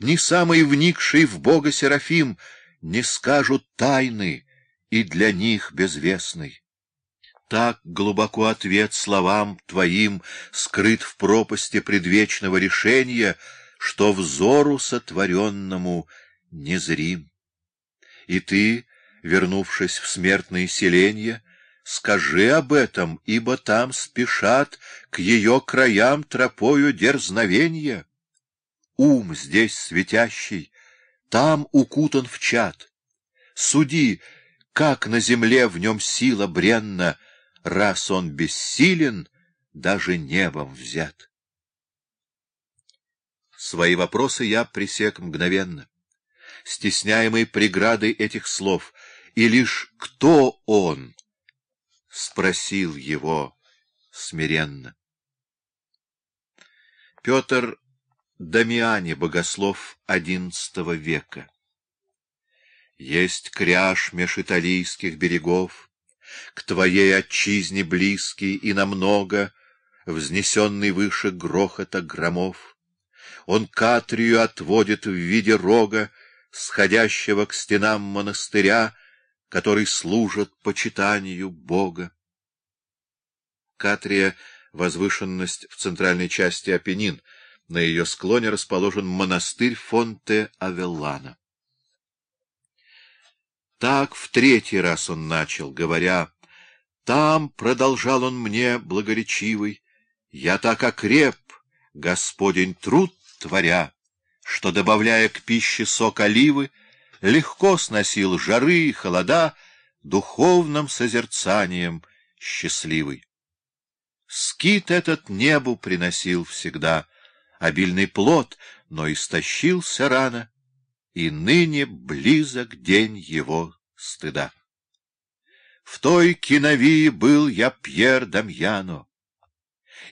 ни самый вникший в Бога Серафим не скажут тайны и для них безвестной. Так глубоко ответ словам твоим скрыт в пропасти предвечного решения, что взору сотворенному незрим. И ты, вернувшись в смертные селенья, скажи об этом, ибо там спешат к ее краям тропою дерзновенья. Ум здесь светящий, там укутан в чад. Суди, как на земле в нем сила бренна, раз он бессилен, даже небом взят. Свои вопросы я пресек мгновенно, стесняемый преградой этих слов, и лишь кто он, спросил его смиренно. Петр Дамиане, богослов XI века. Есть кряж меж италийских берегов, К твоей отчизне близкий и намного, Взнесенный выше грохота громов. Он Катрию отводит в виде рога, Сходящего к стенам монастыря, Который служит почитанию Бога. Катрия — возвышенность в центральной части Апеннин — на ее склоне расположен монастырь Фонте-Авеллана. Так в третий раз он начал, говоря, «Там, — продолжал он мне, благоречивый, — я так окреп, Господень труд творя, что, добавляя к пище сок оливы, легко сносил жары и холода духовным созерцанием счастливый. Скит этот небу приносил всегда — обильный плод, но истощился рано, и ныне близок день его стыда. В той киновии был я Пьер Дамьяно,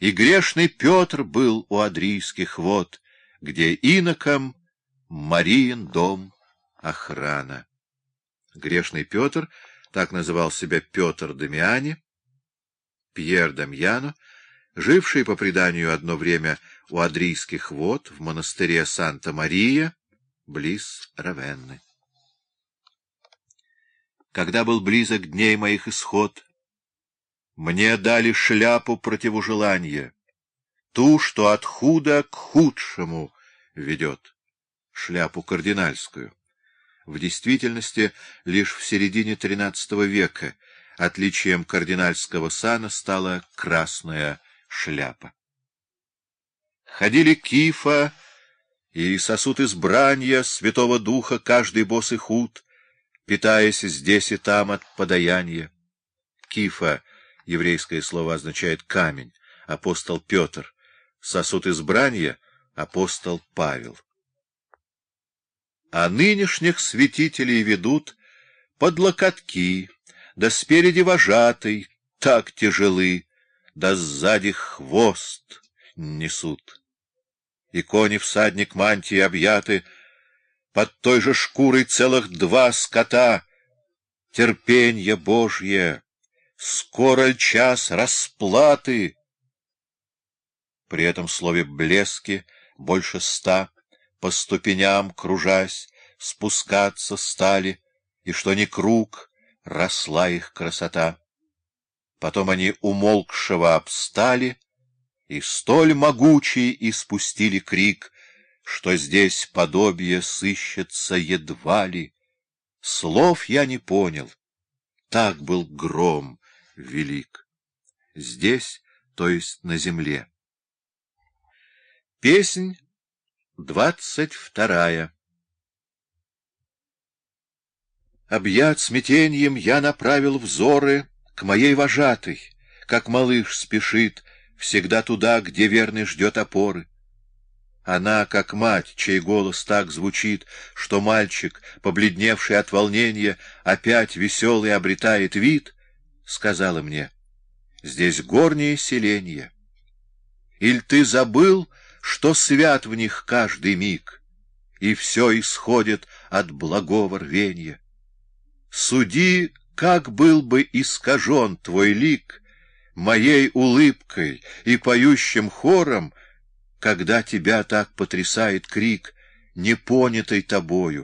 и грешный Петр был у Адрийских вод, где инокам Мариин дом охрана. Грешный Петр, так называл себя Петр Дамиани, Пьер Дамьяно, живший по преданию одно время у Адрийских вод в монастыре Санта-Мария, близ Равенны. Когда был близок дней моих исход, мне дали шляпу противожелания, ту, что от худа к худшему ведет, шляпу кардинальскую. В действительности, лишь в середине XIII века отличием кардинальского сана стала красная шляпа. Ходили кифа и сосуд избрания Святого Духа каждый босый худ, питаясь здесь и там от подаяния. Кифа, еврейское слово означает камень, апостол Петр, сосуд избрания — апостол Павел. А нынешних святителей ведут под локотки, да спереди вожатый, так тяжелы, да сзади хвост несут. И кони всадник мантии объяты, под той же шкурой целых два скота. Терпенье Божье, скоро час расплаты. При этом слове «блески» больше ста, по ступеням, кружась, спускаться стали, и что ни круг, росла их красота. Потом они умолкшего обстали, и столь могучий испустили крик, что здесь подобие сыщется едва ли. Слов я не понял, так был гром велик. Здесь, то есть на земле. Песнь двадцать вторая Объят смятеньем я направил взоры к моей вожатой, как малыш спешит всегда туда, где верный ждет опоры. Она, как мать, чей голос так звучит, что мальчик, побледневший от волнения, опять веселый обретает вид, сказала мне, здесь горние селения. Иль ты забыл, что свят в них каждый миг, и все исходит от благого рвения? Суди, как был бы искажен твой лик, моей улыбкой и поющим хором, когда тебя так потрясает крик непонятой тобою.